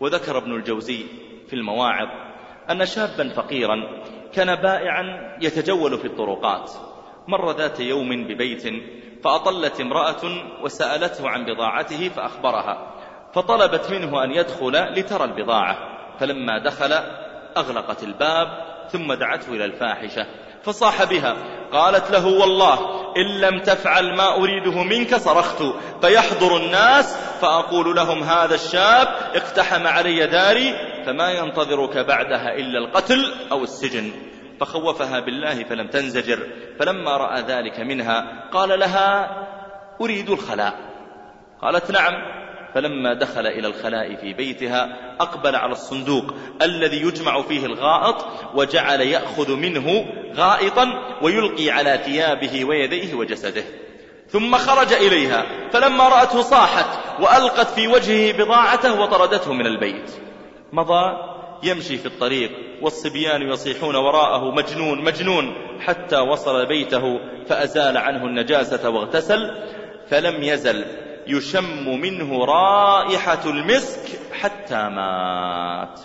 وذكر ابن الجوزي في المواعظ أن شابا فقيرا كان بائعا يتجول في الطرقات. مر ذات يوم ببيت فأطلت امرأة وسألته عن بضاعته فأخبرها فطلبت منه أن يدخل لترى البضاعة. فلما دخل أغلقت الباب ثم دعته إلى الفاحشة فصاح بها قالت له والله إن لم تفعل ما أريده منك صرخت فيحضر الناس فأقول لهم هذا الشاب اقتحم علي داري فما ينتظرك بعدها إلا القتل أو السجن. فخوفها بالله فلم تنزجر. فلما رأى ذلك منها قال لها أريد الخلاء. قالت نعم. فلما دخل إلى الخلاء في بيتها أقبل على الصندوق الذي يجمع فيه الغائط وجعل يأخذ منه غائطا ويلقي على ثيابه ويديه وجسده. ثم خرج إليها. فلما رأته صاحت وألقت في وجهه بضاعته وطردته من البيت. مضى يمشي في الطريق والصبيان يصيحون وراءه مجنون مجنون حتى وصل بيته فأزال عنه النجاسة واغتسل فلم يزل. يشم منه رائحة المسك حتى مات.